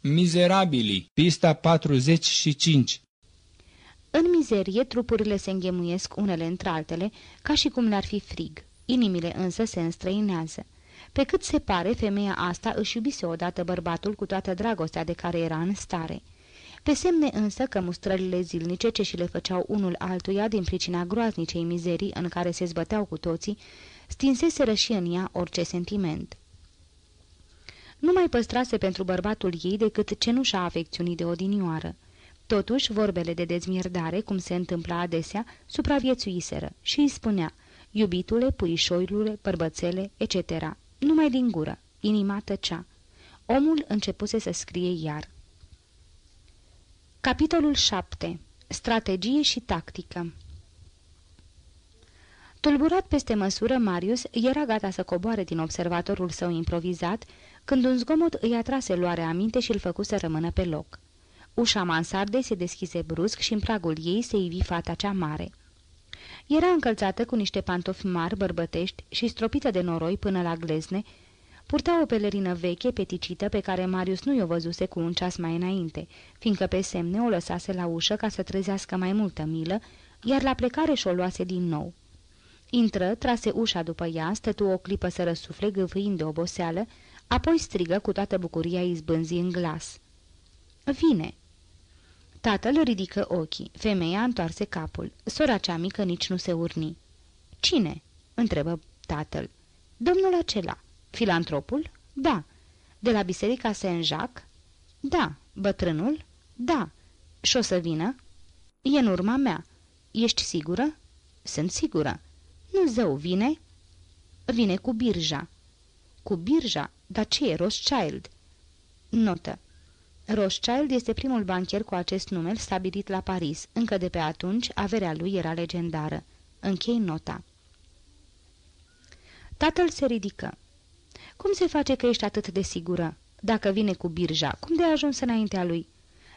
Mizerabili, pista 45 În mizerie, trupurile se înghemuiesc unele între altele, ca și cum le-ar fi frig. Inimile însă se înstrăinează. Pe cât se pare, femeia asta își iubise odată bărbatul cu toată dragostea de care era în stare. Pe semne însă că mustrările zilnice ce și le făceau unul altuia din pricina groaznicei mizerii în care se zbăteau cu toții, stinseseră și în ea orice sentiment. Nu mai păstrase pentru bărbatul ei decât cenușa afecțiunii de odinioară. Totuși, vorbele de dezmierdare, cum se întâmpla adesea, supraviețuiseră și îi spunea, iubitule, puișoilule, bărbățele, etc. Numai din gură, inima tăcea. Omul începuse să scrie iar. Capitolul 7. Strategie și tactică Tulburat peste măsură, Marius era gata să coboare din observatorul său improvizat, când un zgomot îi atrase luarea aminte și îl făcu să rămână pe loc. Ușa mansardei se deschise brusc și în pragul ei se ivi fata cea mare. Era încălțată cu niște pantofi mari bărbătești și stropită de noroi până la glezne, Purta o pelerină veche, peticită, pe care Marius nu i-o văzuse cu un ceas mai înainte, fiindcă pe semne o lăsase la ușă ca să trezească mai multă milă, iar la plecare și-o luase din nou. Intră, trase ușa după ea, stătu o clipă să răsufle, gâfâind de oboseală, apoi strigă cu toată bucuria izbânzii în glas. Vine!" Tatăl ridică ochii. Femeia întoarse capul. Sora cea mică nici nu se urni. Cine?" întrebă tatăl. Domnul acela." Filantropul? Da. De la biserica Saint-Jacques? Da. Bătrânul? Da. Și o să vină? E în urma mea. Ești sigură? Sunt sigură. Nu zău, vine? Vine cu birja. Cu birja? Dar ce e Rothschild? Notă. Rothschild este primul bancher cu acest nume stabilit la Paris. Încă de pe atunci, averea lui era legendară. Închei nota. Tatăl se ridică. Cum se face că ești atât de sigură? Dacă vine cu birja, cum de ajuns înaintea lui?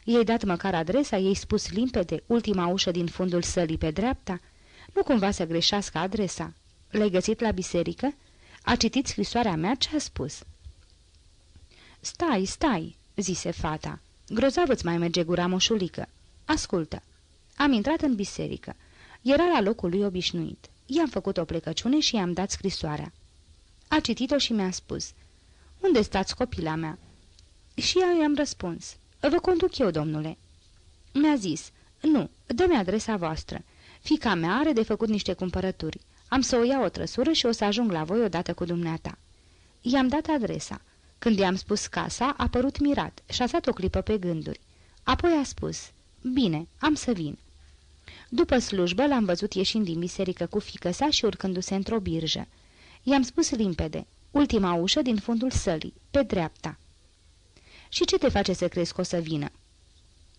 I-ai dat măcar adresa, i-ai spus limpede, ultima ușă din fundul sălii pe dreapta? Nu cumva să greșească adresa? L-ai găsit la biserică? A citit scrisoarea mea? Ce a spus?" Stai, stai," zise fata. Grozav îți mai merge gura moșulică. Ascultă. Am intrat în biserică. Era la locul lui obișnuit. I-am făcut o plecăciune și i-am dat scrisoarea. A citit-o și mi-a spus, Unde stați, copila mea?" Și eu i-am răspuns, Vă conduc eu, domnule." Mi-a zis, Nu, dă-mi adresa voastră. Fica mea are de făcut niște cumpărături. Am să o iau o trăsură și o să ajung la voi odată cu dumneata." I-am dat adresa. Când i-am spus casa, a părut mirat și a stat o clipă pe gânduri. Apoi a spus, Bine, am să vin." După slujbă l-am văzut ieșind din biserică cu fică sa și urcându-se într-o birjă. I-am spus limpede, ultima ușă din fundul sălii, pe dreapta. Și ce te face să crezi că o să vină?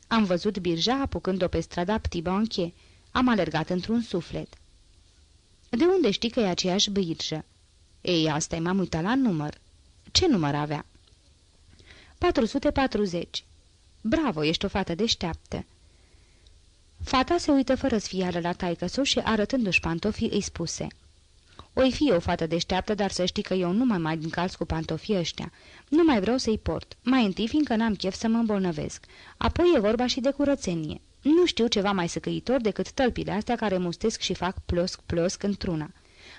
Am văzut birja apucând-o pe strada Ptibanche. Am alergat într-un suflet. De unde știi că e aceeași birjă? Ei, asta m-am uitat la număr. Ce număr avea? 440. Bravo, ești o fată deșteaptă. Fata se uită fără sfială la taică și arătându-și pantofii îi spuse – Oi fi o fată deșteaptă, dar să știi că eu nu mai mai încalț cu pantofii ăștia. Nu mai vreau să-i port. Mai întâi fiindcă n-am chef să mă îmbolnăvesc. Apoi e vorba și de curățenie. Nu știu ceva mai săcăitor decât tălpile astea care mustesc și fac plosc-plosc într-una.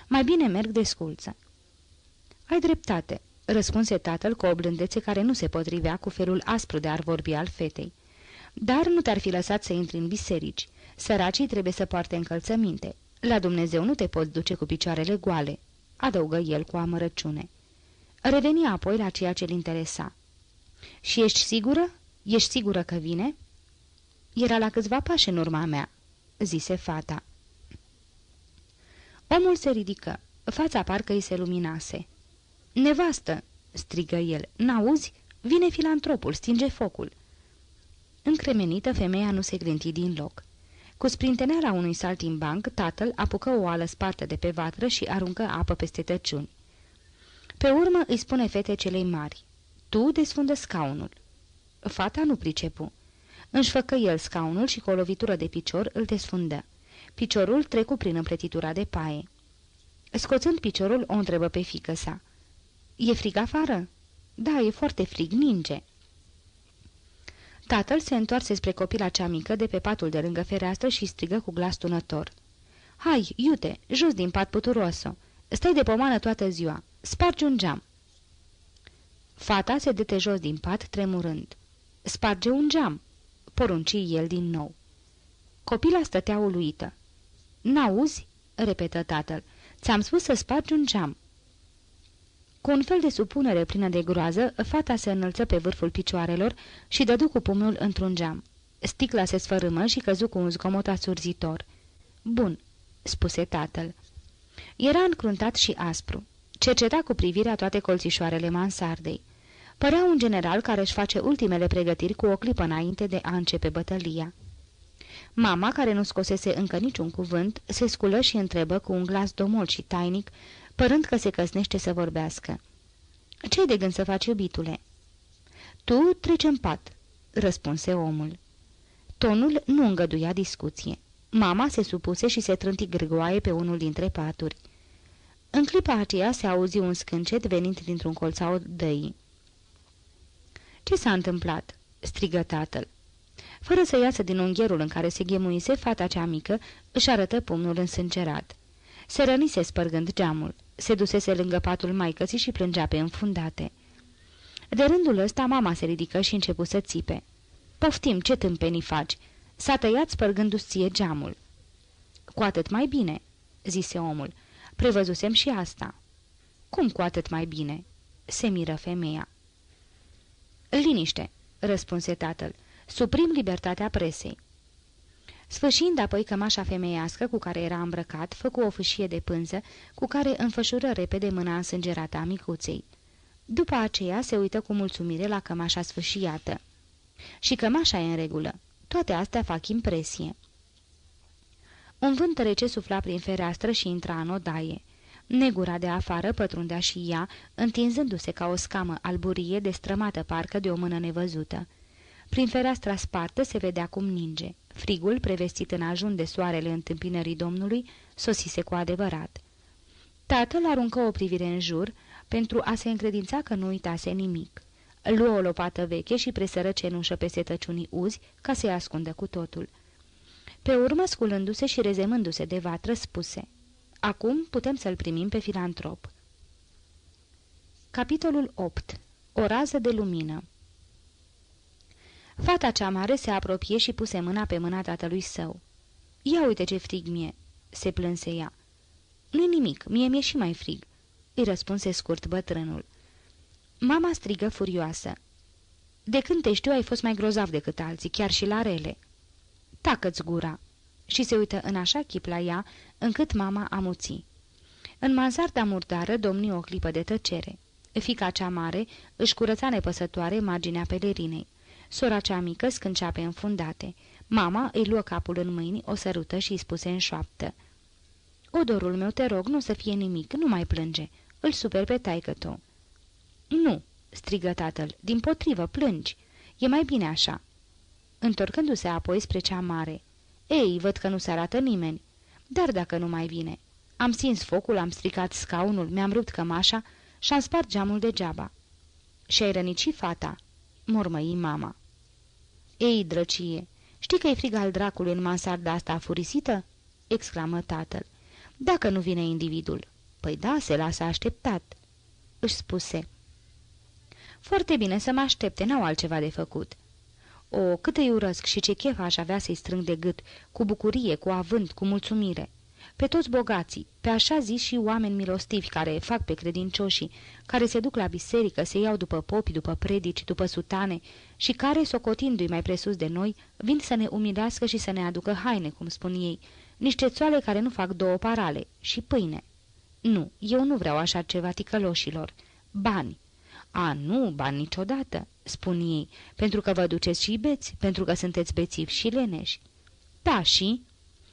Mai bine merg de sculță. Ai dreptate, răspunse tatăl cu o blândețe care nu se potrivea cu felul aspru de a vorbi al fetei. Dar nu te-ar fi lăsat să intri în biserici. Săracii trebuie să poarte încălțăminte. La Dumnezeu nu te poți duce cu picioarele goale," adăugă el cu amărăciune. Reveni apoi la ceea ce-l interesa. Și ești sigură? Ești sigură că vine?" Era la câțiva pași în urma mea," zise fata. Omul se ridică. Fața parcă îi se luminase. Nevastă!" strigă el. N-auzi? Vine filantropul, stinge focul." Încremenită, femeia nu se glinti din loc. Cu sprinteneala unui saltimbanc, tatăl apucă o ală spartă de pe vatră și aruncă apă peste tăciuni. Pe urmă îi spune fete celei mari, Tu desfundă scaunul." Fata nu pricepu. Își făcă el scaunul și cu o lovitură de picior îl desfundă. Piciorul trecu prin împletitura de paie. Scoțând piciorul, o întrebă pe fică sa. E frig afară?" Da, e foarte frig, ninge." Tatăl se întoarse spre copila cea mică de pe patul de lângă fereastră și strigă cu glas tunător. Hai, iute, jos din pat puturoasă! Stai de pomană toată ziua! Spargi un geam!" Fata se dete jos din pat, tremurând. Sparge un geam!" Porunci el din nou. Copila stătea uluită. N-auzi?" repetă tatăl. Ți-am spus să spargi un geam." Cu un fel de supunere plină de groază, fata se înălță pe vârful picioarelor și dădu cu pumnul într-un geam. Sticla se sfărâmă și căzu cu un zgomot asurzitor. Bun," spuse tatăl. Era încruntat și aspru. Cerceta cu privirea toate colțișoarele mansardei. Părea un general care își face ultimele pregătiri cu o clipă înainte de a începe bătălia. Mama, care nu scosese încă niciun cuvânt, se sculă și întrebă cu un glas domol și tainic, părând că se căsnește să vorbească. Ce-ai de gând să faci, iubitule?" Tu treci în pat," răspunse omul. Tonul nu îngăduia discuție. Mama se supuse și se trânti grgoaie pe unul dintre paturi. În clipa aceea se auzi un scâncet venind dintr-un colț al dăii. Ce s-a întâmplat?" strigă tatăl. Fără să iasă din ungherul în care se ghemuise, fata cea mică își arătă pumnul însângerat. Se rănise spărgând geamul. Se dusese lângă patul maicății și plângea pe înfundate. De rândul ăsta, mama se ridică și începu să țipe. Poftim, ce tâmpenii faci?" S-a tăiat spărgându-ți ție geamul." Cu atât mai bine," zise omul. Prevăzusem și asta." Cum cu atât mai bine?" se miră femeia. Liniște," răspunse tatăl. Suprim libertatea presei." Sfârșind apoi cămașa femeiască cu care era îmbrăcat, făcu o fâșie de pânză, cu care înfășură repede mâna însângerată a micuței. După aceea se uită cu mulțumire la cămașa sfâșiată. Și cămașa e în regulă. Toate astea fac impresie. Un vânt rece sufla prin fereastră și intra în odaie. Negura de afară pătrundea și ea, întinzându-se ca o scamă alburie destrămată parcă de o mână nevăzută. Prin fereastra spartă se vedea cum ninge. Frigul, prevestit în ajun de soarele întâmpinării domnului, sosise cu adevărat. Tatăl aruncă o privire în jur pentru a se încredința că nu uitase nimic. Luă o lopată veche și presără cenușă pe setăciunii uzi ca să-i ascundă cu totul. Pe urmă, sculându-se și rezemându-se de vatră, spuse Acum putem să-l primim pe filantrop. Capitolul 8. O rază de lumină Fata cea mare se apropie și puse mâna pe mâna tatălui său. Ia uite ce frig mie!" se plânse ea. Nu-i nimic, mie mi-e și mai frig," îi răspunse scurt bătrânul. Mama strigă furioasă. De când te știu ai fost mai grozav decât alții, chiar și la rele." Tacă-ți gura!" Și se uită în așa chip la ea, încât mama amuți. În mansarda murdară domni o clipă de tăcere. Fica cea mare își curăța nepăsătoare marginea pelerinei. Sora cea mică scâncea pe înfundate. Mama îi luă capul în mâini, o sărută și îi spuse în șoaptă. Odorul meu, te rog, nu să fie nimic, nu mai plânge. Îl super pe taică -tu. Nu!" strigă tatăl. Din potrivă, plângi. E mai bine așa." Întorcându-se apoi spre cea mare. Ei, văd că nu se arată nimeni. Dar dacă nu mai vine. Am stins focul, am stricat scaunul, mi-am rupt cămașa și-am spart geamul degeaba." Și-ai rănit și fata?" mormăi mama. Ei, drăcie, știi că e frig al dracului în mansarda asta afurisită?" exclamă tatăl. Dacă nu vine individul." Păi da, se lasă așteptat," își spuse. Foarte bine să mă aștepte, n-au altceva de făcut." O, cât îi urăsc și ce chef aș avea să-i strâng de gât, cu bucurie, cu avânt, cu mulțumire. Pe toți bogații, pe așa zis și oameni milostivi care fac pe credincioșii, care se duc la biserică, se iau după popi, după predici, după sutane și care, socotindu-i mai presus de noi, vin să ne umilească și să ne aducă haine, cum spun ei, niște țoale care nu fac două parale și pâine. Nu, eu nu vreau așa ceva ticăloșilor. Bani. A, nu, bani niciodată, spun ei, pentru că vă duceți și beți, pentru că sunteți bețivi și leneși. Da, și?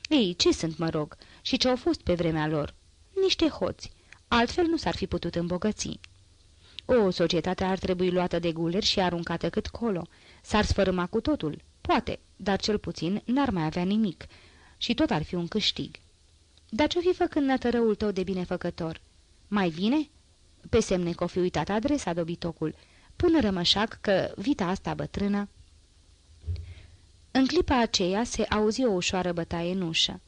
Ei, ce sunt, mă rog, și ce au fost pe vremea lor? Niște hoți. Altfel nu s-ar fi putut îmbogăți. O, societatea ar trebui luată de guleri și aruncată cât colo. S-ar sfărâma cu totul. Poate, dar cel puțin n-ar mai avea nimic. Și tot ar fi un câștig. Dar ce-o fi făcând nătărăul tău de binefăcător? Mai vine? Pe semne că o fi uitat adresa dobitocul, până rămășac că vita asta bătrână... În clipa aceea se auzi o ușoară bătaie în ușă.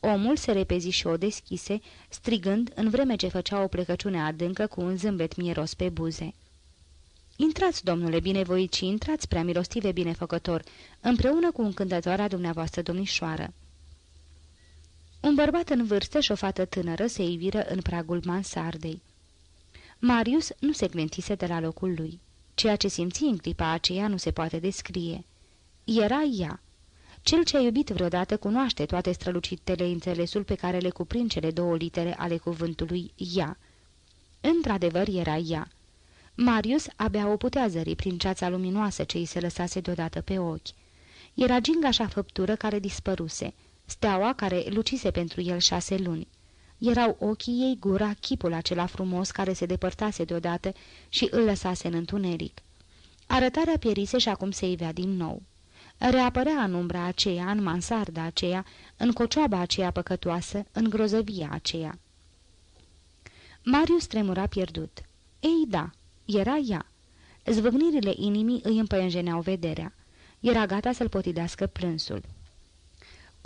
Omul se repezi și o deschise, strigând în vreme ce făcea o plecăciune adâncă cu un zâmbet mieros pe buze. Intrați, domnule binevoit, și intrați, prea milostive binefăcător, împreună cu încântătoarea dumneavoastră domnișoară. Un bărbat în vârstă și o fată tânără se iviră în pragul mansardei. Marius nu se clentise de la locul lui. Ceea ce simți în clipa aceea nu se poate descrie. Era ea. Cel ce a iubit vreodată cunoaște toate strălucitele înțelesul pe care le cuprind cele două litere ale cuvântului ea. Într-adevăr era ea. Marius abia o putea zări prin ceața luminoasă ce îi se lăsase deodată pe ochi. Era gingașa făptură care dispăruse, steaua care lucise pentru el șase luni. Erau ochii ei, gura, chipul acela frumos care se depărtase deodată și îl lăsase în întuneric. Arătarea pierise și acum se ivea din nou. Reapărea în umbra aceea, în mansarda aceea, în cocioaba aceea păcătoasă, în grozăvia aceea. Marius tremura pierdut. Ei da, era ea. Zvâgnirile inimii îi împăienjeneau vederea. Era gata să-l potidească plânsul.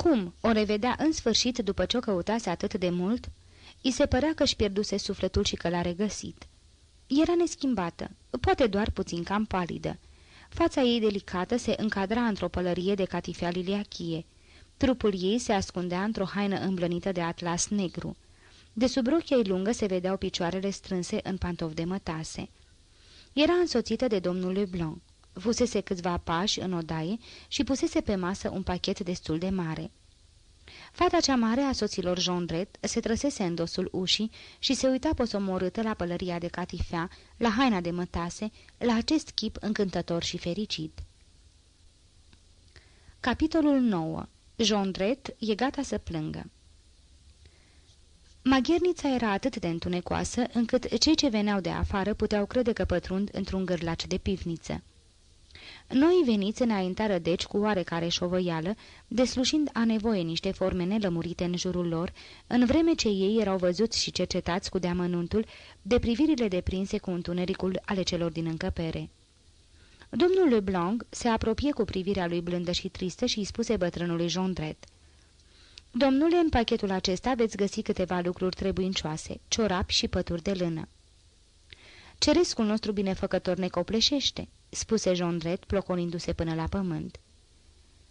Cum? O revedea în sfârșit după ce o căutase atât de mult? I se părea că își pierduse sufletul și că l-a regăsit. Era neschimbată, poate doar puțin cam palidă. Fața ei delicată se încadra într-o pălărie de catifea liliachie. Trupul ei se ascundea într-o haină îmblănită de atlas negru. De sub rochia ei lungă se vedeau picioarele strânse în pantofi de mătase. Era însoțită de domnul Leblanc. Fusese câțiva pași în odaie și pusese pe masă un pachet destul de mare. Fata cea mare a soților Jondret se trăsese în dosul ușii și se uita posomorâtă la pălăria de catifea, la haina de mătase, la acest chip încântător și fericit. Capitolul 9. Jondret e gata să plângă. Maghernița era atât de întunecoasă, încât cei ce veneau de afară puteau crede că pătrund într-un gârlac de pivniță. Noi veniți înaintară deci cu oarecare șovăială, deslușind a nevoie niște forme nelămurite în jurul lor, în vreme ce ei erau văzuți și cercetați cu deamănuntul de privirile deprinse cu întunericul ale celor din încăpere. Domnul Leblanc se apropie cu privirea lui blândă și tristă și îi spuse bătrânului Jondret. Domnule, în pachetul acesta veți găsi câteva lucruri trebuincioase, ciorapi și pături de lână. Cerescul nostru binefăcător ne copleșește, spuse Jondret, ploconindu-se până la pământ.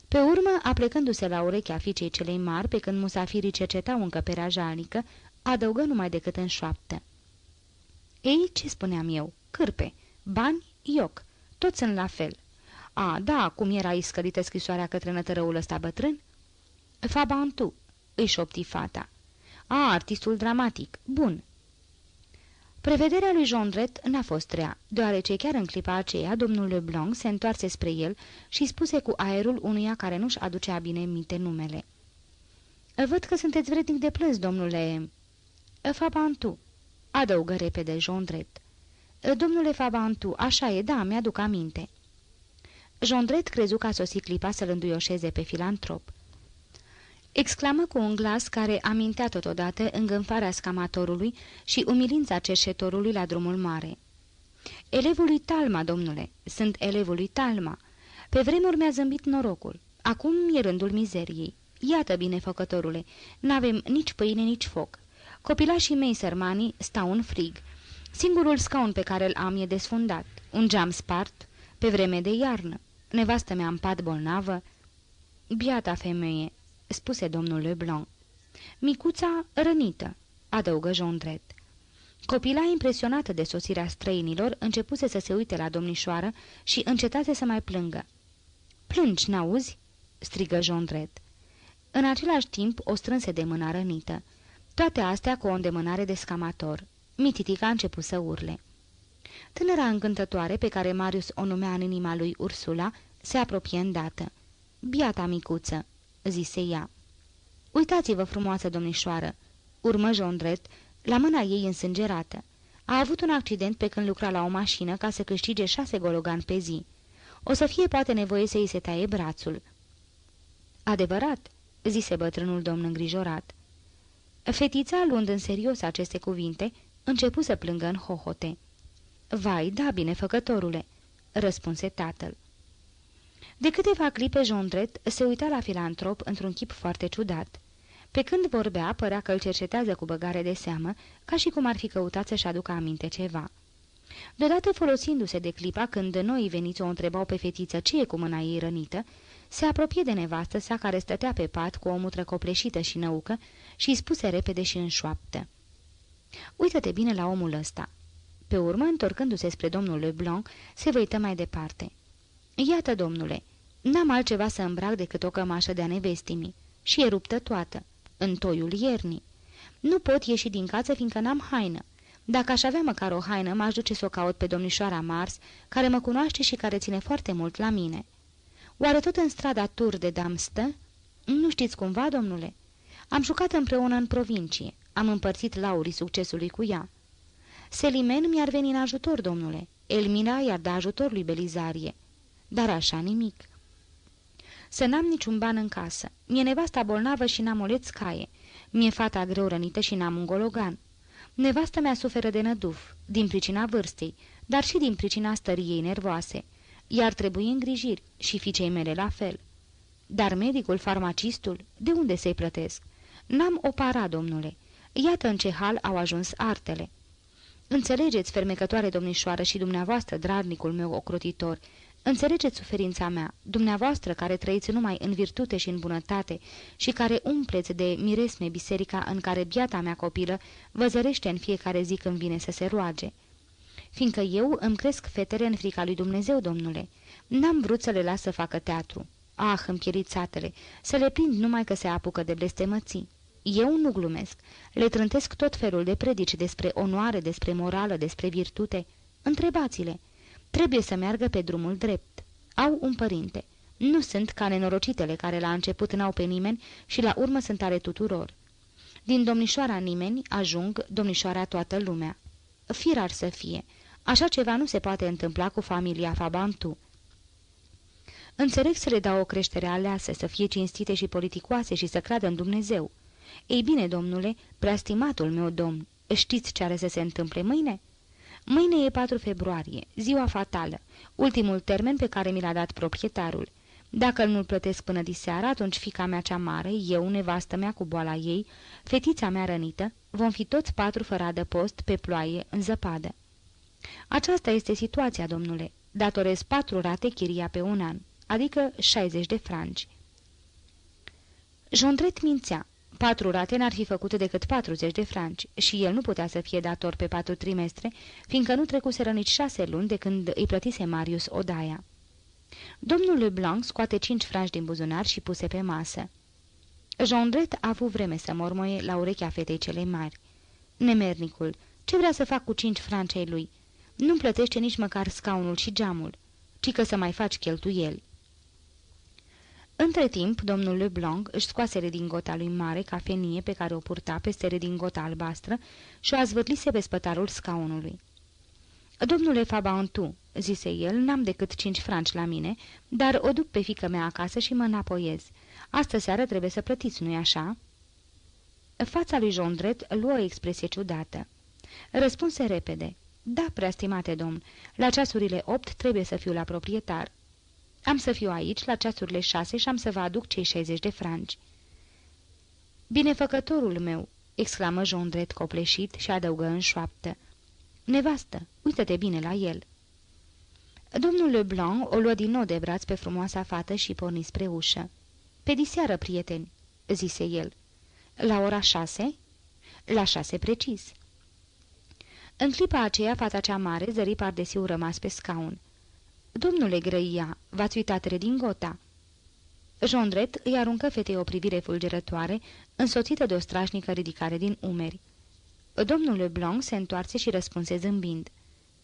Pe urmă, aplecându-se la urechea fiicei celei mari, pe când musafirii cercetau încăperea jalnică, adăugă numai decât în șoaptă. Ei, ce spuneam eu? Cârpe, bani, ioc, toți sunt la fel. A, da, cum era iscălită scrisoarea către nătărăul ăsta bătrân? Fabantu, își șopti fata. A, artistul dramatic, bun, Prevederea lui Jondret n-a fost rea, deoarece chiar în clipa aceea domnul Leblanc se întoarse spre el și spuse cu aerul unuia care nu-și aducea bine minte numele. Văd că sunteți vrednic de plâns, domnule... Fabantu, adăugă repede Jondret. Domnule Fabantu, așa e, da, mi-aduc aminte. Jondret crezu că a sosit clipa să-l înduioșeze pe filantrop. Exclamă cu un glas care amintea totodată îngânfarea scamatorului și umilința cerșetorului la drumul mare. Elevul lui Talma, domnule, sunt elevul lui Talma. Pe vremuri mi-a zâmbit norocul. Acum e rândul mizeriei. Iată, binefăcătorule, n-avem nici pâine, nici foc. Copilașii mei sărmanii stau în frig. Singurul scaun pe care îl am e desfundat. Un geam spart, pe vreme de iarnă. Nevastă mea în pat bolnavă. Biata femeie, spuse domnul Leblanc. Micuța rănită, adăugă Jondret. Copila, impresionată de sosirea străinilor, începuse să se uite la domnișoară și încetase să mai plângă. Plângi, n-auzi?" strigă Jondret. În același timp o strânse de mâna rănită. Toate astea cu o îndemânare de scamator. Mititica a început să urle. Tânăra încântătoare, pe care Marius o numea în inima lui Ursula, se apropie îndată. Biata micuță, zise ea. Uitați-vă, frumoasă domnișoară!" Urmă Jondret, la mâna ei însângerată. A avut un accident pe când lucra la o mașină ca să câștige șase gologan pe zi. O să fie poate nevoie să-i se taie brațul." Adevărat?" zise bătrânul domn îngrijorat. Fetița, luând în serios aceste cuvinte, începu să plângă în hohote. Vai, da, binefăcătorule!" răspunse tatăl. De câteva clipe Jondret se uita la filantrop într-un chip foarte ciudat. Pe când vorbea, părea că îl cercetează cu băgare de seamă, ca și cum ar fi căutat să-și aducă aminte ceva. Deodată folosindu-se de clipa când noi veniți o întrebau pe fetiță ce e cu mâna ei rănită, se apropie de nevastă sa care stătea pe pat cu o mutră copleșită și năucă și îi spuse repede și în șoaptă. Uită-te bine la omul ăsta. Pe urmă, întorcându-se spre domnul Leblanc, se văită mai departe. Iată, domnule, n-am altceva să îmbrac decât o cămașă de-a nevestimii și e ruptă toată, în toiul iernii. Nu pot ieși din casă fiindcă n-am haină. Dacă aș avea măcar o haină, m-aș duce să o caut pe domnișoara Mars, care mă cunoaște și care ține foarte mult la mine. Oare tot în strada Tur de Dam stă? Nu știți cumva, domnule? Am jucat împreună în provincie. Am împărțit laurii succesului cu ea. Selimen mi-ar veni în ajutor, domnule. Elmira i-ar da ajutor lui Belizarie. Dar așa nimic. Să n-am niciun ban în casă. Mie nevasta bolnavă și n-am o lețcaie. Mie fata greu rănită și n-am un gologan. Nevasta mea suferă de năduf, din pricina vârstei, dar și din pricina stării ei nervoase. Iar trebuie îngrijiri și fiicei mele la fel. Dar medicul, farmacistul, de unde să-i plătesc? N-am o para, domnule. Iată în ce hal au ajuns artele. Înțelegeți, fermecătoare domnișoară și dumneavoastră, drarnicul meu ocrotitor, înțelegeți suferința mea, dumneavoastră care trăiți numai în virtute și în bunătate și care umpleți de miresme biserica în care biata mea copilă vă zărește în fiecare zi când vine să se roage. Fiindcă eu îmi cresc fetele în frica lui Dumnezeu, domnule, n-am vrut să le las să facă teatru. Ah, împierițatele, să le prind numai că se apucă de blestemății. Eu nu glumesc. Le trântesc tot felul de predici despre onoare, despre morală, despre virtute. Întrebați-le. Trebuie să meargă pe drumul drept. Au un părinte. Nu sunt ca nenorocitele care la început n-au pe nimeni și la urmă sunt ale tuturor. Din domnișoara nimeni ajung domnișoara toată lumea. Firar să fie. Așa ceva nu se poate întâmpla cu familia Fabantu. Înțeleg să le dau o creștere aleasă, să fie cinstite și politicoase și să creadă în Dumnezeu. Ei bine, domnule, preastimatul meu domn, știți ce are să se întâmple mâine?" Mâine e 4 februarie, ziua fatală, ultimul termen pe care mi l-a dat proprietarul. Dacă nu-l plătesc până diseară, atunci fica mea cea mare, eu, nevastă mea cu boala ei, fetița mea rănită, vom fi toți patru fără adăpost, pe ploaie, în zăpadă. Aceasta este situația, domnule. Datorez patru rate chiria pe un an, adică 60 de franci. Jondret mințea. Patru rate n-ar fi făcut decât 40 de franci și el nu putea să fie dator pe patru trimestre, fiindcă nu trecuseră nici șase luni de când îi plătise Marius odaia. Domnul Leblanc scoate cinci franci din buzunar și puse pe masă. Jondret a avut vreme să mormoie la urechea fetei celei mari. Nemernicul, ce vrea să fac cu cinci franci ai lui? Nu-mi plătește nici măcar scaunul și geamul, ci că să mai faci cheltuieli. Între timp, domnul Leblanc își scoase redingota lui mare, cafenie pe care o purta peste redingota albastră și o azvârlise pe spătarul scaunului. Domnule Fabantu," zise el, n-am decât cinci franci la mine, dar o duc pe fică mea acasă și mă înapoiez. Astă seară trebuie să plătiți, nu-i așa?" Fața lui Jondret luă o expresie ciudată. Răspunse repede. Da, preastimate domn, la ceasurile opt trebuie să fiu la proprietar." Am să fiu aici la ceasurile șase și am să vă aduc cei 60 de franci." Binefăcătorul meu!" exclamă Jondret copleșit și adăugă în șoaptă. Nevastă, uită-te bine la el." Domnul Leblanc o luă din nou de braț pe frumoasa fată și porni spre ușă. Pe diseară, prieteni," zise el. La ora șase?" La șase precis." În clipa aceea, fata cea mare zări pardesiu rămas pe scaun. Domnule Grăia, v-ați uitat redingota?" Jondret îi aruncă fetei o privire fulgerătoare, însoțită de o strașnică ridicare din umeri. Domnul Leblanc se întoarce și răspunse zâmbind.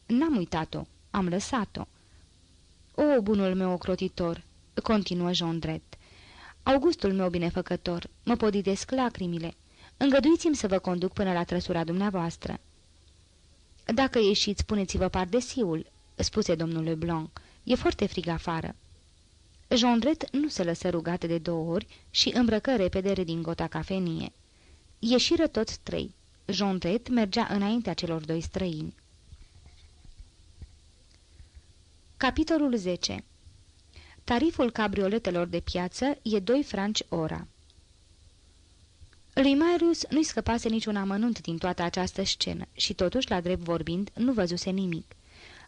N-am uitat-o, am lăsat-o." O, bunul meu ocrotitor," continuă Jondret. Augustul meu binefăcător, mă podidesc lacrimile. Îngăduiți-mi să vă conduc până la trăsura dumneavoastră." Dacă ieșiți, puneți-vă pardesiul," spuse domnul Leblanc. E foarte frig afară." Jondret nu se lăsă rugat de două ori și îmbrăcă repede redingota cafenie. Ieșiră toți trei. Jondret mergea înaintea celor doi străini. Capitolul 10 Tariful cabrioletelor de piață e 2 franci ora. Lui Marius nu-i scăpase niciun amănunt din toată această scenă și totuși, la drept vorbind, nu văzuse nimic.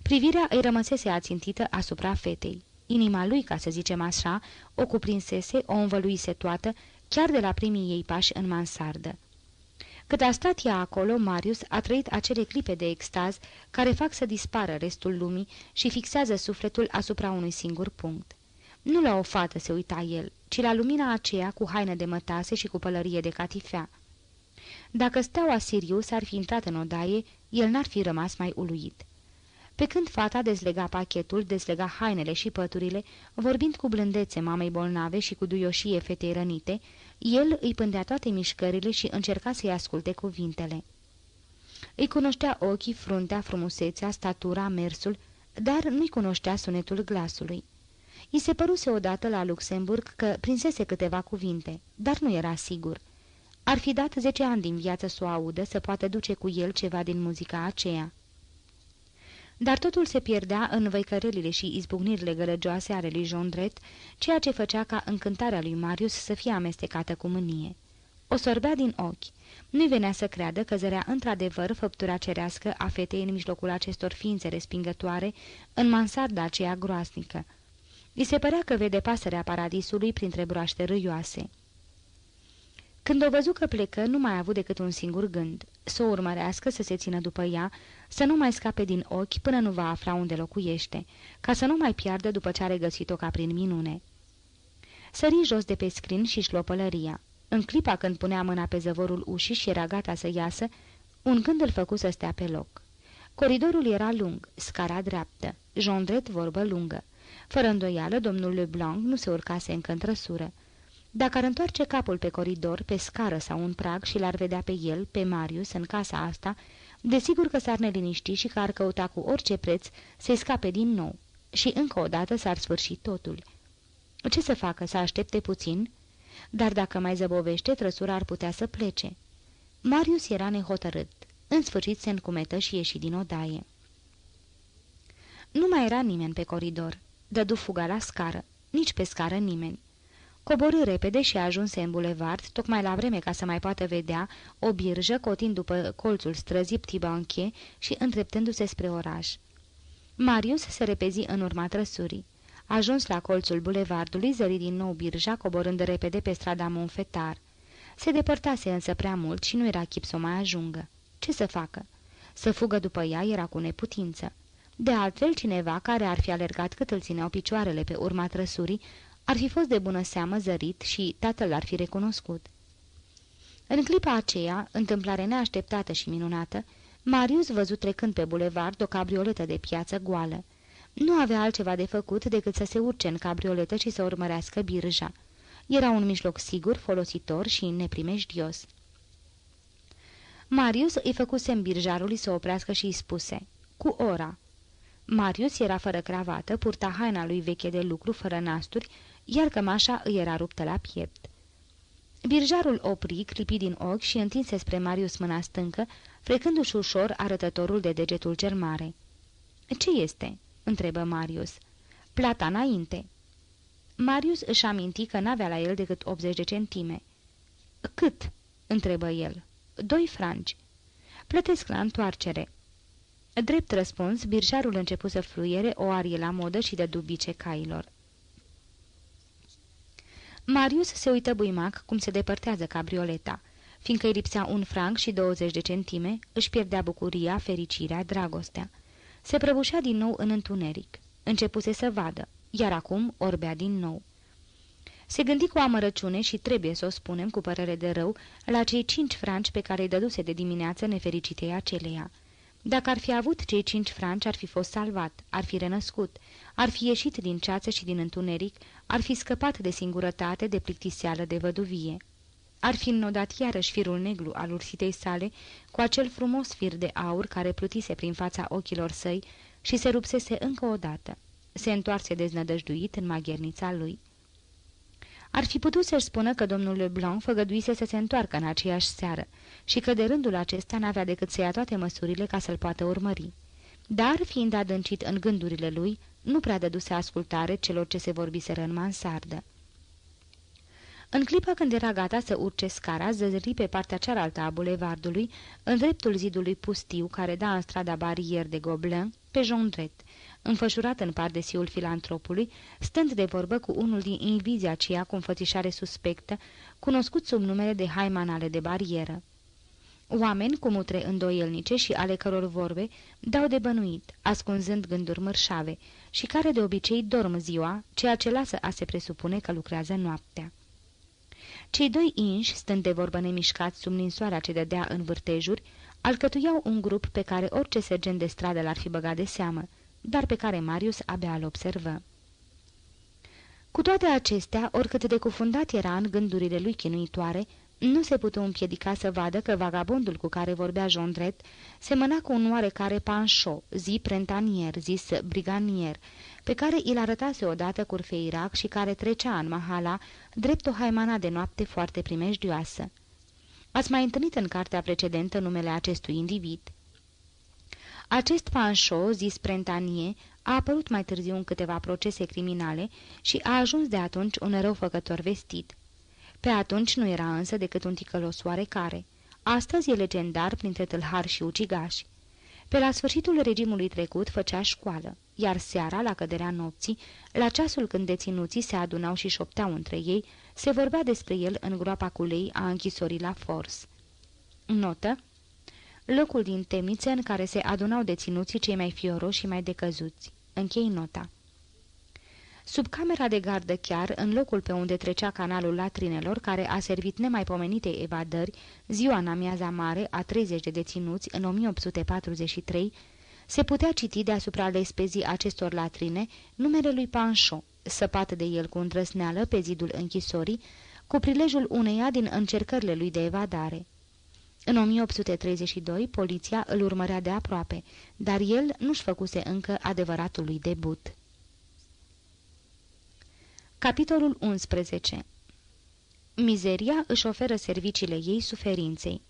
Privirea îi rămăsese ațintită asupra fetei. Inima lui, ca să zicem așa, o cuprinsese, o învăluise toată, chiar de la primii ei pași în mansardă. Cât a stat ea acolo, Marius a trăit acele clipe de extaz care fac să dispară restul lumii și fixează sufletul asupra unui singur punct. Nu la o fată se uita el, ci la lumina aceea cu haină de mătase și cu pălărie de catifea. Dacă steaua Sirius ar fi intrat în odaie, el n-ar fi rămas mai uluit. Pe când fata dezlega pachetul, dezlega hainele și păturile, vorbind cu blândețe mamei bolnave și cu duioșie fetei rănite, el îi pândea toate mișcările și încerca să-i asculte cuvintele. Îi cunoștea ochii, fruntea, frumusețea, statura, mersul, dar nu-i cunoștea sunetul glasului. I se păruse odată la Luxemburg că prinsese câteva cuvinte, dar nu era sigur. Ar fi dat zece ani din viață să o audă, să poată duce cu el ceva din muzica aceea. Dar totul se pierdea în văicărelile și izbucnirile gălăgioase ale lui Jondret, ceea ce făcea ca încântarea lui Marius să fie amestecată cu mânie. O sorbea din ochi. Nu-i venea să creadă că zărea într-adevăr făptura cerească a fetei în mijlocul acestor ființe respingătoare, în mansarda aceea groasnică. I se părea că vede pasărea paradisului printre broaște râioase. Când o văzu că plecă, nu mai a avut decât un singur gând, să o urmărească, să se țină după ea, să nu mai scape din ochi până nu va afla unde locuiește, ca să nu mai piardă după ce a regăsit-o ca prin minune. Sări jos de pe scrin și șlopălăria. În clipa când punea mâna pe zăvorul ușii și era gata să iasă, un gând îl făcu să stea pe loc. Coridorul era lung, scara dreaptă, Jondret vorbă lungă. Fără îndoială, domnul Leblanc nu se urcase încă în trăsură. Dacă ar întoarce capul pe coridor, pe scară sau un prag și l-ar vedea pe el, pe Marius, în casa asta, desigur că s-ar neliniști și că ar căuta cu orice preț să-i scape din nou. Și încă o dată s-ar sfârși totul. Ce să facă, să aștepte puțin? Dar dacă mai zăbovește, trăsura ar putea să plece. Marius era nehotărât. În sfârșit se încumetă și ieși din odaie. Nu mai era nimeni pe coridor. Dădu fuga la scară. Nici pe scară nimeni. Coborâ repede și ajunse în bulevard, tocmai la vreme ca să mai poată vedea o birjă cotind după colțul străzii Ptibanche și întreptându-se spre oraș. Marius se repezi în urma trăsurii. Ajuns la colțul bulevardului, zări din nou birja, coborând repede pe strada Monfetar. Se depărtase însă prea mult și nu era chip să o mai ajungă. Ce să facă? Să fugă după ea era cu neputință. De altfel, cineva care ar fi alergat cât îl țineau picioarele pe urma trăsurii, ar fi fost de bună seamă zărit și tatăl ar fi recunoscut. În clipa aceea, întâmplare neașteptată și minunată, Marius văzut trecând pe bulevard o cabrioletă de piață goală. Nu avea altceva de făcut decât să se urce în cabrioletă și să urmărească birja. Era un mijloc sigur, folositor și neprimejdios. Marius îi făcuse în birjarului să oprească și îi spuse, cu ora. Marius era fără cravată, purta haina lui veche de lucru, fără nasturi, iar cămașa îi era ruptă la piept. Birjarul opri, clipi din ochi și întinse spre Marius mâna stâncă, frecându-și ușor arătătorul de degetul cel mare. Ce este?" întrebă Marius. Plata înainte." Marius își aminti că n-avea la el decât 80 de centime. Cât?" întrebă el. Doi franci." Plătesc la întoarcere." Drept răspuns, birjarul începu să fluiere o arie la modă și de dubice cailor. Marius se uită buimac cum se depărtează cabrioleta. Fiindcă îi lipsea un franc și 20 de centime, își pierdea bucuria, fericirea, dragostea. Se prăbușea din nou în întuneric. Începuse să vadă, iar acum orbea din nou. Se gândi cu amărăciune și trebuie să o spunem cu părere de rău la cei cinci franci pe care îi dăduse de dimineață nefericitei aceleia. Dacă ar fi avut cei cinci franci, ar fi fost salvat, ar fi renăscut, ar fi ieșit din ceață și din întuneric, ar fi scăpat de singurătate, de plictiseală, de văduvie. Ar fi înnodat iarăși firul negru al ursitei sale cu acel frumos fir de aur care plutise prin fața ochilor săi și se rupsese încă o dată. Se întoarse deznădăjduit în maghernița lui. Ar fi putut să-și spună că domnul Leblanc făgăduise să se întoarcă în aceeași seară și că de rândul acesta n-avea decât să ia toate măsurile ca să-l poată urmări. Dar, fiind adâncit în gândurile lui, nu prea dăduse ascultare celor ce se vorbiseră în mansardă. În clipa când era gata să urce scara, zăzări pe partea cealaltă a bulevardului, în dreptul zidului pustiu care da în strada barier de Gobelin, pe Jondret, înfășurat în pardesiul filantropului, stând de vorbă cu unul din invizia aceea cu înfățișare suspectă, cunoscut sub numele de haimanale de barieră. Oameni cu mutre îndoielnice și ale căror vorbe dau de bănuit, ascunzând gânduri mărșave, și care de obicei dorm ziua, ceea ce lasă a se presupune că lucrează noaptea. Cei doi inși, stând de vorbă nemișcați sub ninsoarea ce dădea în vârtejuri, alcătuiau un grup pe care orice sergent de stradă l-ar fi băgat de seamă, dar pe care Marius abia îl observă. Cu toate acestea, oricât de cufundat era în gândurile lui chinuitoare, nu se putea împiedica să vadă că vagabondul cu care vorbea Jondret semăna cu un oarecare panșo, zi prentanier, zis briganier, pe care îl arătase odată Curfeirac și care trecea în Mahala, drept o haimana de noapte foarte primejdioasă. Ați mai întâlnit în cartea precedentă numele acestui individ? Acest panșo, zis prentanie, a apărut mai târziu în câteva procese criminale și a ajuns de atunci un răufăcător vestit. Pe atunci nu era însă decât un ticălos oarecare. Astăzi e legendar printre tâlhari și ucigași. Pe la sfârșitul regimului trecut făcea școală, iar seara, la căderea nopții, la ceasul când deținuții se adunau și șopteau între ei, se vorbea despre el în groapa cu lei a închisorii la Fors. Notă Locul din temnițe în care se adunau deținuții cei mai fioroși și mai decăzuți. Închei nota. Sub camera de gardă chiar, în locul pe unde trecea canalul latrinelor, care a servit nemaipomenitei evadări, ziua în amiaza mare a 30 de deținuți în 1843, se putea citi deasupra lespezii acestor latrine numele lui Pancho, săpat de el cu îndrăsneală pe zidul închisorii, cu prilejul uneia din încercările lui de evadare. În 1832, poliția îl urmărea de aproape, dar el nu-și făcuse încă adevăratul lui debut. Capitolul 11 Mizeria își oferă serviciile ei suferinței.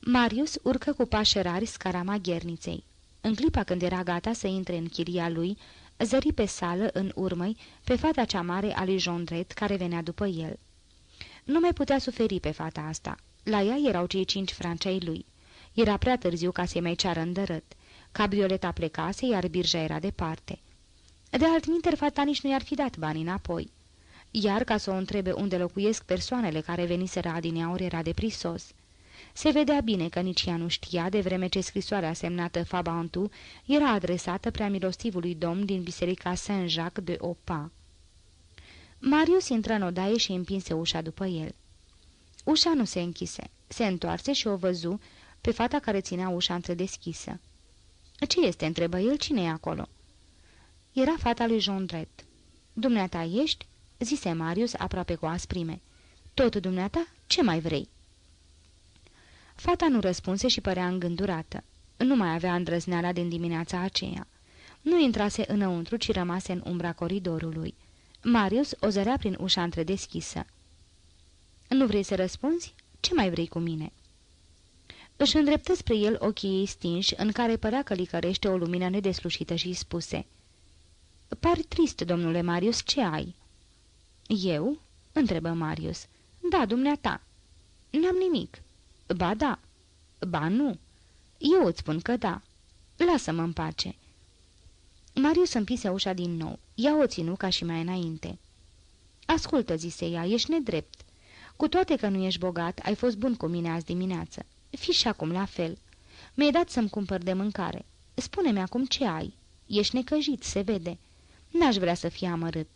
Marius urcă cu pași rari scara magherniței. În clipa când era gata să intre în chiria lui, zări pe sală, în urmăi, pe fata cea mare a lui Jondret, care venea după el. Nu mai putea suferi pe fata asta. La ea erau cei cinci francei lui. Era prea târziu ca să-i mai ceară îndărât. Cabrioleta plecase, iar birja era departe. De altminteri, fata nici nu i-ar fi dat banii înapoi. Iar ca să o întrebe unde locuiesc persoanele care veniseră adineauri era de prisos. Se vedea bine că nici ea nu știa, de vreme ce scrisoarea semnată Fabantu era adresată prea milostivului domn din biserica Saint-Jacques de Opa. Marius intră în odaie și împinse ușa după el. Ușa nu se închise. Se întoarse și o văzu pe fata care ținea ușa întredeschisă. Ce este?" întrebă el. Cine e acolo?" Era fata lui Jondret. Dumneata ești?" zise Marius aproape cu asprime. Tot dumneata? Ce mai vrei?" Fata nu răspunse și părea îngândurată. Nu mai avea îndrăzneala din dimineața aceea. Nu intrase înăuntru, ci rămase în umbra coridorului. Marius o zărea prin ușa întredeschisă. Nu vrei să răspunzi? Ce mai vrei cu mine?" Își îndreptă spre el ochii ei stinși, în care părea că licărește o lumină nedeslușită și spuse Pari trist, domnule Marius, ce ai?" Eu?" întrebă Marius. Da, dumneata." N-am nimic." Ba da." Ba nu." Eu îți spun că da. Lasă-mă în pace." Marius împise ușa din nou. Ea o ținu ca și mai înainte. Ascultă," zise ea, ești nedrept. Cu toate că nu ești bogat, ai fost bun cu mine azi dimineață. Fii și acum la fel. Mi-ai dat să-mi cumpăr de mâncare. Spune-mi acum ce ai. Ești necăjit, se vede. N-aș vrea să fie amărât.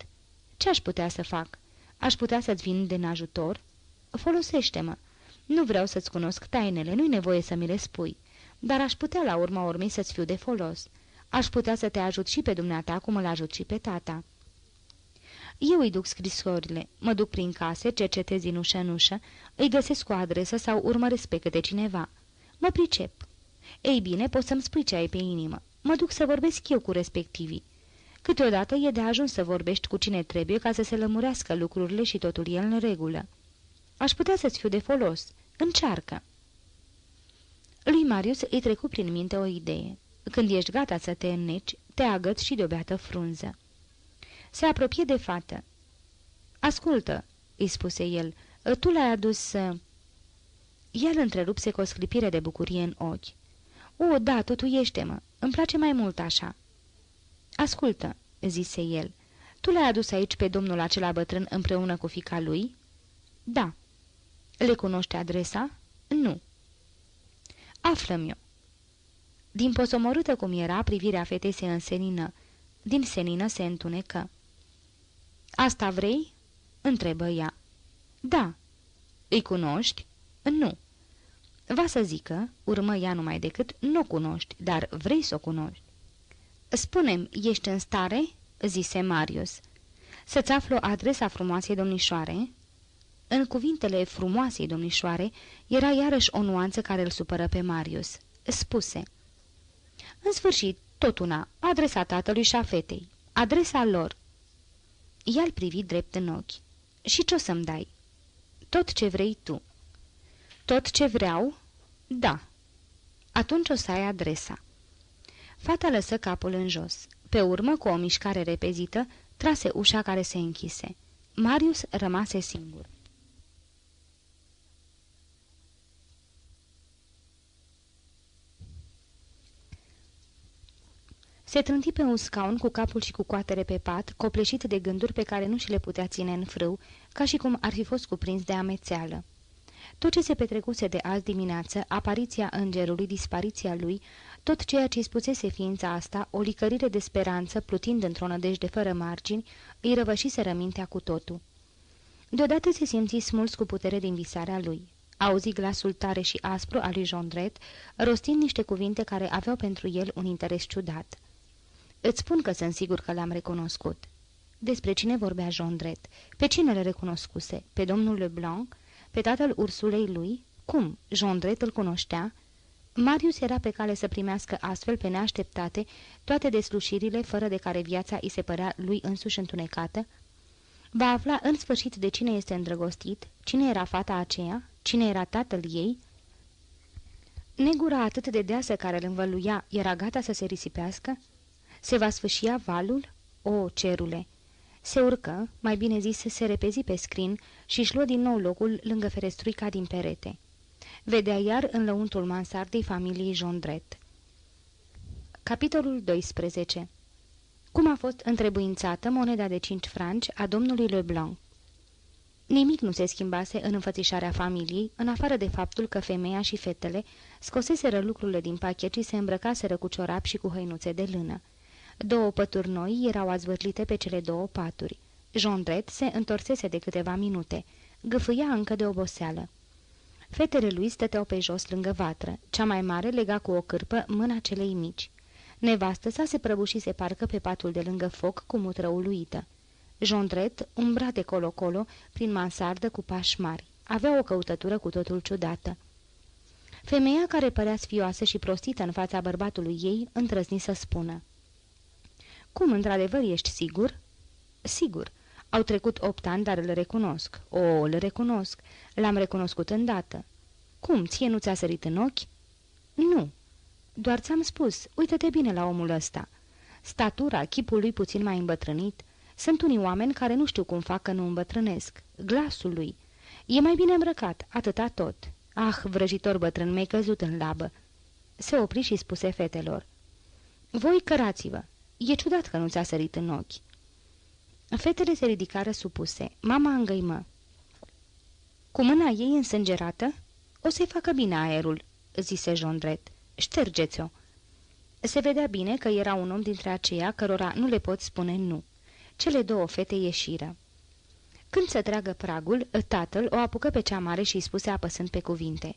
Ce aș putea să fac? Aș putea să-ți vin de ajutor? Folosește-mă. Nu vreau să-ți cunosc tainele, nu-i nevoie să mi le spui. Dar aș putea la urma urmei să-ți fiu de folos. Aș putea să te ajut și pe dumneata cum îl ajut și pe tata. Eu îi duc scrisorile, mă duc prin case, cercetez din ușă în ușă, îi găsesc o adresă sau urmăresc pe câte cineva. Mă pricep. Ei bine, poți să-mi spui ce ai pe inimă. Mă duc să vorbesc eu cu respectivii. Câteodată e de ajuns să vorbești cu cine trebuie ca să se lămurească lucrurile și totul e în regulă. Aș putea să-ți fiu de folos. Încearcă. Lui Marius îi trecu prin minte o idee. Când ești gata să te înneci, te agăț și de o beată frunză. Se apropie de fată. Ascultă, îi spuse el, tu l-ai adus să... El întrerupse cu o sclipire de bucurie în ochi. O, da, totuiește-mă, îmi place mai mult așa." Ascultă," zise el, tu l-ai adus aici pe domnul acela bătrân împreună cu fica lui?" Da." Le cunoște adresa?" Nu." Află-mi eu." Din posomorâtă cum era, privirea fetei se însenină. Din senină se întunecă. Asta vrei?" întrebă ea. Da." Îi cunoști?" Nu." Va să zică, urmă ea numai decât, nu o cunoști, dar vrei să o cunoști. Spunem, ești în stare?" zise Marius. Să-ți aflu adresa frumoasei domnișoare?" În cuvintele frumoasei domnișoare era iarăși o nuanță care îl supără pe Marius. Spuse. În sfârșit, tot una, adresa tatălui și a fetei. Adresa lor. El privi drept în ochi. Și ce o să-mi dai? Tot ce vrei tu. Tot ce vreau? Da. Atunci o să ai adresa. Fata lăsă capul în jos. Pe urmă, cu o mișcare repezită, trase ușa care se închise. Marius rămase singur. Se trânti pe un scaun cu capul și cu coatele pe pat, copleșit de gânduri pe care nu și le putea ține în frâu, ca și cum ar fi fost cuprins de amețeală. Tot ce se petrecuse de azi dimineață, apariția îngerului, dispariția lui, tot ceea ce îi spusese ființa asta, o licărire de speranță, plutind într-o nădejde fără margini, îi răvășise mintea cu totul. Deodată se simți smuls cu putere din visarea lui. Auzi glasul tare și aspru al lui Jondret, rostind niște cuvinte care aveau pentru el un interes ciudat. Îți spun că sunt sigur că l-am recunoscut." Despre cine vorbea Jondret? Pe cine le recunoscuse? Pe domnul Leblanc? Pe tatăl ursulei lui? Cum? Jondret îl cunoștea? Marius era pe cale să primească astfel pe neașteptate toate deslușirile fără de care viața îi se părea lui însuși întunecată? Va afla în sfârșit de cine este îndrăgostit, cine era fata aceea, cine era tatăl ei? Negura atât de deasă care îl învăluia era gata să se risipească? Se va sfâșia valul? O, cerule! Se urcă, mai bine zis, se repezi pe scrin și își luă din nou locul lângă ferestruica din perete. Vedea iar în lăuntul mansardei familiei Jondret. Capitolul 12 Cum a fost întrebuințată moneda de 5 franci a domnului Leblanc? Nimic nu se schimbase în înfățișarea familiei, în afară de faptul că femeia și fetele scoseseră lucrurile din pachet și se îmbrăcaseră cu ciorap și cu hăinuțe de lână. Două pături noi erau azvârlite pe cele două paturi. Jondret se întorsese de câteva minute. Gâfâia încă de oboseală. Fetele lui stăteau pe jos lângă vatră. Cea mai mare lega cu o cârpă mâna celei mici. Nevastă sa se prăbușise parcă pe patul de lângă foc cu mutră uluită. Jondret umbra de colo-colo prin mansardă cu pași mari. Avea o căutătură cu totul ciudată. Femeia care părea sfioasă și prostită în fața bărbatului ei întrăzni să spună. Cum, într-adevăr, ești sigur?" Sigur. Au trecut opt ani, dar îl recunosc. O, îl recunosc. L-am recunoscut îndată. Cum, ție nu ți-a sărit în ochi?" Nu. Doar ți-am spus, uită-te bine la omul ăsta. Statura, chipul lui puțin mai îmbătrânit. Sunt unii oameni care nu știu cum fac că nu îmbătrânesc. Glasul lui. E mai bine îmbrăcat, atâta tot. Ah, vrăjitor bătrân, mi-ai căzut în labă." Se opri și spuse fetelor. Voi cărați-vă. E ciudat că nu ți-a sărit în ochi." Fetele se ridicară supuse. Mama îngăimă. Cu mâna ei însângerată? O să-i facă bine aerul," zise Jondret. Ștergeți-o." Se vedea bine că era un om dintre aceia cărora nu le pot spune nu. Cele două fete ieșiră. Când să tragă pragul, tatăl o apucă pe cea mare și îi spuse apăsând pe cuvinte.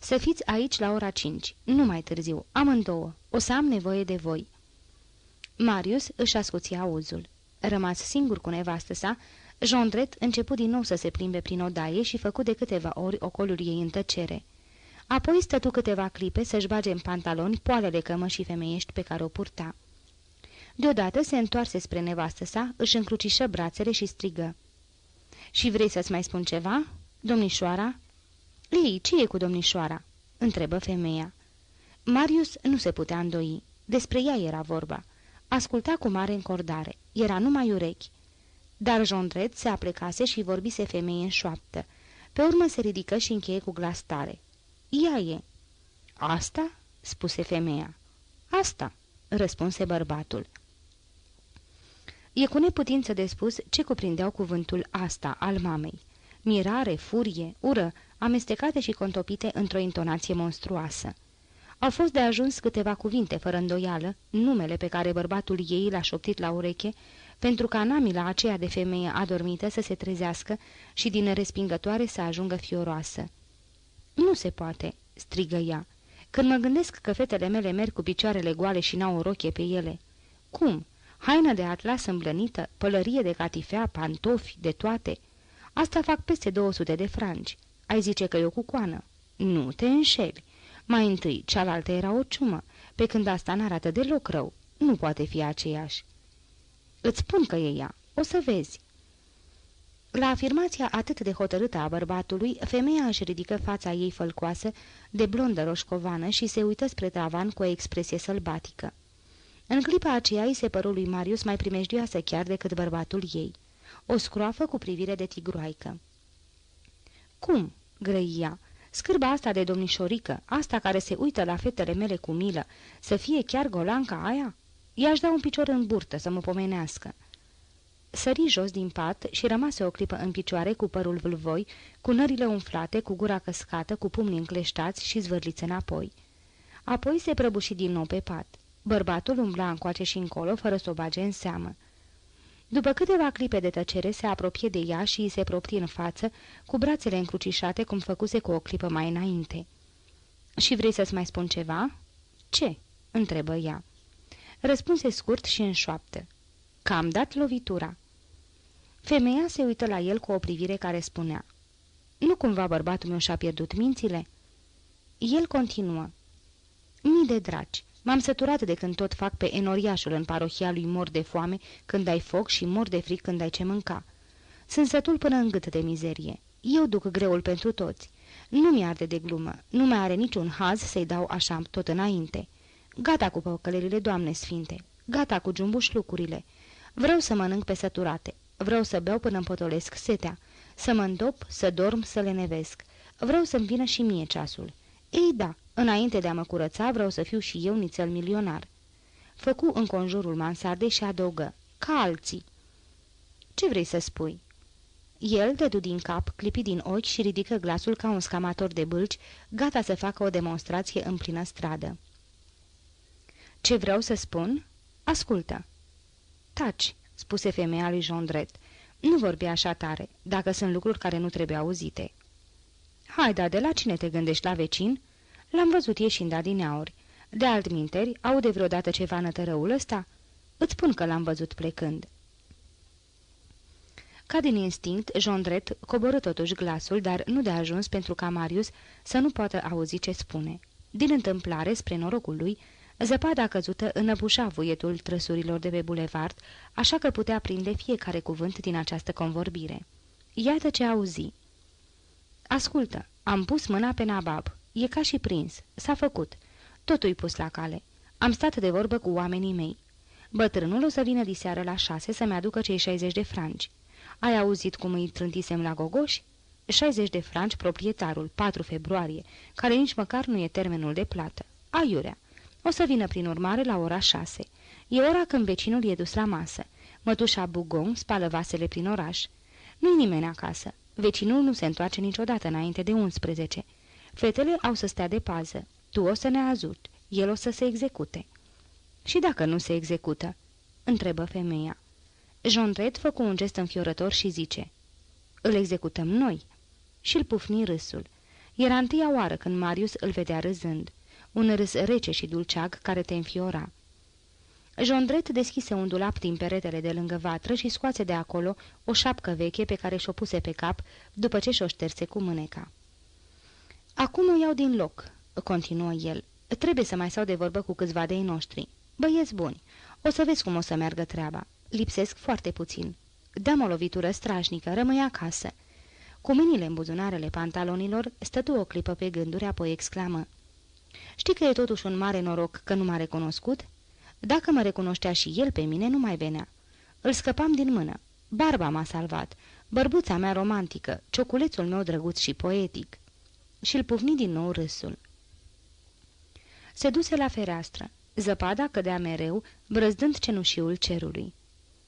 Să fiți aici la ora cinci, nu mai târziu, amândouă, o să am nevoie de voi." Marius își ascuți auzul. Rămas singur cu nevastă sa, Jondret început din nou să se plimbe prin odaie și făcu de câteva ori ocolul ei în tăcere. Apoi stătu câteva clipe să-și bage în pantaloni poalele cămășii femeiești pe care o purta. Deodată se întoarse spre nevastă sa, își încrucișă brațele și strigă. Și vrei să-ți mai spun ceva, domnișoara?" Ei, ce e cu domnișoara?" întrebă femeia. Marius nu se putea îndoi. Despre ea era vorba. Asculta cu mare încordare. Era numai urechi. Dar Jondret se aplecase și vorbise femeie în șoaptă. Pe urmă se ridică și încheie cu glas tare. Ea e." Asta?" spuse femeia. Asta," răspunse bărbatul. E cu neputință de spus ce cuprindeau cuvântul asta al mamei. Mirare, furie, ură, amestecate și contopite într-o intonație monstruoasă. Au fost de ajuns câteva cuvinte, fără îndoială, numele pe care bărbatul ei l-a șoptit la ureche, pentru ca namila aceea de femeie adormită să se trezească și din respingătoare să ajungă fioroasă. Nu se poate," strigă ea. Când mă gândesc că fetele mele merg cu picioarele goale și n-au o rochie pe ele." Cum? Haină de atlas îmblănită, pălărie de catifea, pantofi, de toate. Asta fac peste 200 de franci. Ai zice că e o cucoană. Nu, te înșeli. Mai întâi, cealaltă era o ciumă, pe când asta n-arată deloc rău. Nu poate fi aceeași. Îți spun că e ea. O să vezi. La afirmația atât de hotărâtă a bărbatului, femeia își ridică fața ei fălcoasă, de blondă roșcovană și se uită spre tavan cu o expresie sălbatică. În clipa aceea îi se păru lui Marius mai primejdioasă chiar decât bărbatul ei. O scroafă cu privire de tigroaică. Cum?" grăia. Scârba asta de domnișorică, asta care se uită la fetele mele cu milă, să fie chiar golanca aia? I-aș da un picior în burtă să mă pomenească." Sări jos din pat și rămase o clipă în picioare cu părul vâlvoi, cu nările umflate, cu gura căscată, cu pumnii încleștați și zvârliți înapoi. Apoi se prăbuși din nou pe pat. Bărbatul umbla încoace și încolo, fără să o bage în seamă. După câteva clipe de tăcere, se apropie de ea și îi se propri în față, cu brațele încrucișate, cum făcuse cu o clipă mai înainte. Și vrei să-ți mai spun ceva?" Ce?" întrebă ea. Răspunse scurt și în șoaptă. Că am dat lovitura." Femeia se uită la el cu o privire care spunea. Nu cumva bărbatul meu și-a pierdut mințile?" El continuă. Mii de dragi, M-am săturat de când tot fac pe enoriașul în parohia lui mor de foame când ai foc și mor de fric când ai ce mânca. Sunt sătul până în gât de mizerie. Eu duc greul pentru toți. Nu mi arde de glumă. Nu mai are niciun haz să-i dau așa tot înainte. Gata cu păcălerile, Doamne Sfinte. Gata cu lucrurile. Vreau să mănânc pe săturate. Vreau să beau până împotolesc setea. Să mă îndop, să dorm, să le nevesc. Vreau să-mi vină și mie ceasul. Ei da, Înainte de a mă curăța, vreau să fiu și eu nițel milionar. Făcu în conjurul mansardei și adăugă, ca alții. Ce vrei să spui?" El dădu din cap, clipi din ochi și ridică glasul ca un scamator de bâlci, gata să facă o demonstrație în plină stradă. Ce vreau să spun? Ascultă." Taci," spuse femeia lui Jondret. Nu vorbi așa tare, dacă sunt lucruri care nu trebuie auzite." Hai, da, de la cine te gândești, la vecin?" L-am văzut ieșind adineauri. De altminteri, aude vreodată ceva nătărăul ăsta? Îți spun că l-am văzut plecând." Ca din instinct, Jondret coborâ totuși glasul, dar nu de ajuns pentru ca Marius să nu poată auzi ce spune. Din întâmplare, spre norocul lui, zăpada căzută înăbușa voietul trăsurilor de pe bulevard, așa că putea prinde fiecare cuvânt din această convorbire. Iată ce auzi. Ascultă, am pus mâna pe nabab. E ca și prins. S-a făcut. Totul-i pus la cale. Am stat de vorbă cu oamenii mei. Bătrânul o să vină diseară la șase să-mi aducă cei 60 de franci. Ai auzit cum îi trântisem la gogoși? 60 de franci proprietarul, 4 februarie, care nici măcar nu e termenul de plată. Aiurea. O să vină prin urmare la ora 6. E ora când vecinul e dus la masă. Mătușa Bugon spală vasele prin oraș. Nu-i nimeni acasă. Vecinul nu se întoarce niciodată înainte de 11. Fetele au să stea de pază. Tu o să ne ajuti. El o să se execute." Și dacă nu se execută?" întrebă femeia. Jondret făcu un gest înfiorător și zice, Îl executăm noi." Și îl pufni râsul. Era întâia oară când Marius îl vedea râzând. Un râs rece și dulceag care te înfiora. Jondret deschise un dulap din peretele de lângă vatră și scoase de acolo o șapcă veche pe care și-o puse pe cap după ce și-o șterse cu mâneca. Acum o iau din loc," continuă el. Trebuie să mai stau de vorbă cu câțiva de noștri. Băieți buni, o să vezi cum o să meargă treaba. Lipsesc foarte puțin. Dăm o lovitură strașnică, rămâi acasă." Cu mâinile în buzunarele pantalonilor, stătu o clipă pe gânduri, apoi exclamă. Știi că e totuși un mare noroc că nu m-a recunoscut? Dacă mă recunoștea și el pe mine, nu mai venea. Îl scăpam din mână. Barba m-a salvat, bărbuța mea romantică, cioculețul meu drăguț și poetic. Și îl pufni din nou râsul. Se duse la fereastră. Zăpada cădea mereu, brăzdând cenușiul cerului.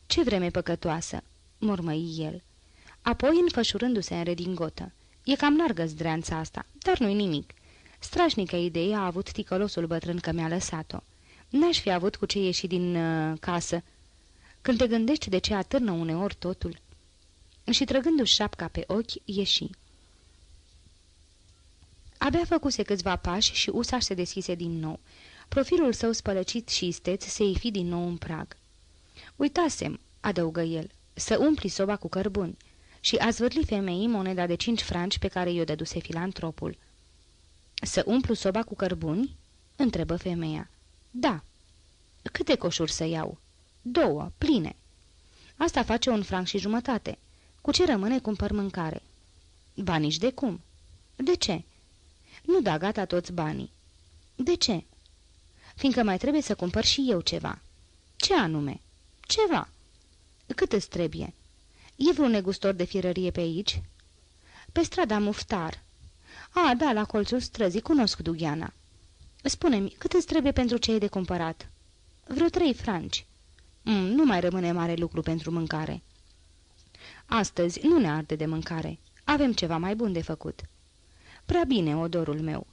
Ce vreme păcătoasă!" mormăi el. Apoi, înfășurându-se în redingotă. E cam largă zdreanța asta, dar nu-i nimic. Strașnică idee a avut ticălosul bătrân că mi-a lăsat-o. N-aș fi avut cu ce ieși din uh, casă. Când te gândești de ce atârnă uneori totul. Și trăgându-și șapca pe ochi, ieși. Abia făcuse câțiva pași și usa se deschise din nou. Profilul său spălăcit și isteț se ifi din nou în prag. Uitasem, adăugă el, să umpli soba cu cărbuni și a zvârli femeii moneda de cinci franci pe care i-o dăduse filantropul. Să umplu soba cu cărbuni?" întrebă femeia. Da." Câte coșuri să iau?" Două, pline." Asta face un franc și jumătate. Cu ce rămâne cumpăr mâncare?" Ba nici de cum." De ce?" Nu da gata toți banii." De ce?" Fiindcă mai trebuie să cumpăr și eu ceva." Ce anume?" Ceva." Cât îți trebuie?" E vreun negustor de firărie pe aici?" Pe strada Muftar." A, da, la colțul străzii, cunosc Dugheana." Spune-mi, cât îți trebuie pentru ce ai de cumpărat?" Vreo trei franci." Mm, nu mai rămâne mare lucru pentru mâncare." Astăzi nu ne arde de mâncare. Avem ceva mai bun de făcut." Prea bine, odorul meu."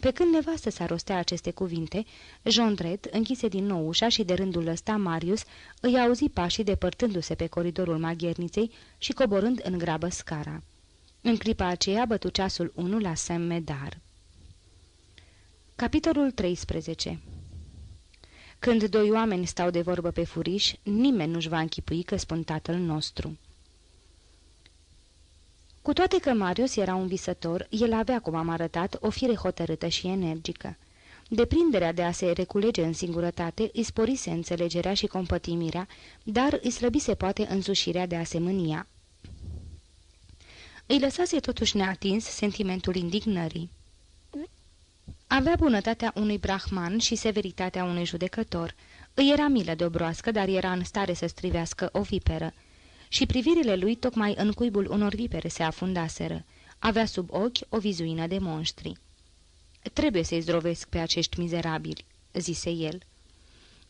Pe când nevastă s-a rostea aceste cuvinte, Jondret închise din nou ușa și de rândul ăsta Marius îi auzi pașii depărtându-se pe coridorul magherniței și coborând în grabă scara. În clipa aceea bătu ceasul 1 la Saint-Medar. Capitolul 13 Când doi oameni stau de vorbă pe furiș, nimeni nu-și va închipui că spun tatăl nostru. Cu toate că Marius era un visător, el avea, cum am arătat, o fire hotărâtă și energică. Deprinderea de a se reculege în singurătate îi sporise înțelegerea și compătimirea, dar îi slăbise poate însușirea de asemânia. Îi lăsase totuși neatins sentimentul indignării. Avea bunătatea unui brahman și severitatea unui judecător. Îi era milă de o broască, dar era în stare să strivească o viperă și privirile lui tocmai în cuibul unor vipere se afundaseră. Avea sub ochi o vizuină de monștri. Trebuie să-i zdrovesc pe acești mizerabili," zise el.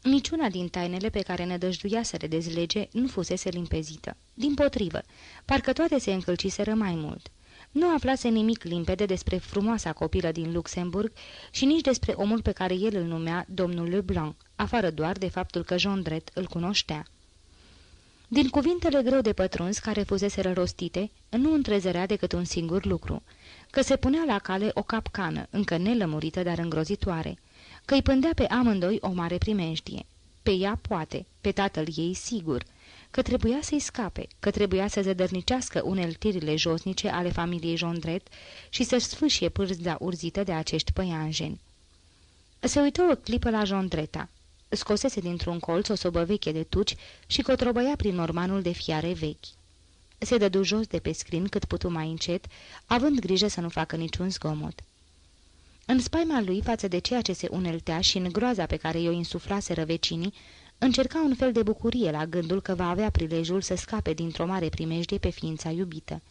Niciuna din tainele pe care nădăjduia să le dezlege nu fusese limpezită. Din potrivă, parcă toate se încălciseră mai mult. Nu aflase nimic limpede despre frumoasa copilă din Luxemburg și nici despre omul pe care el îl numea domnul Leblanc, afară doar de faptul că Jondret îl cunoștea. Din cuvintele greu de pătruns care fusese rostite, nu întrezărea decât un singur lucru, că se punea la cale o capcană, încă nelămurită, dar îngrozitoare, că îi pândea pe amândoi o mare primejdie. Pe ea poate, pe tatăl ei sigur, că trebuia să-i scape, că trebuia să zădărnicească uneltirile josnice ale familiei Jondret și să-și sfâșie pârza urzită de acești păianjeni. Se uită o clipă la Jondreta scosese dintr-un colț o sobă veche de tuci și cotrobăia prin ormanul de fiare vechi. Se dădu jos de pe scrin cât putu mai încet, având grijă să nu facă niciun zgomot. În spaima lui față de ceea ce se uneltea și în groaza pe care i-o insuflase vecinii, încerca un fel de bucurie la gândul că va avea prilejul să scape dintr-o mare primejdie pe ființa iubită.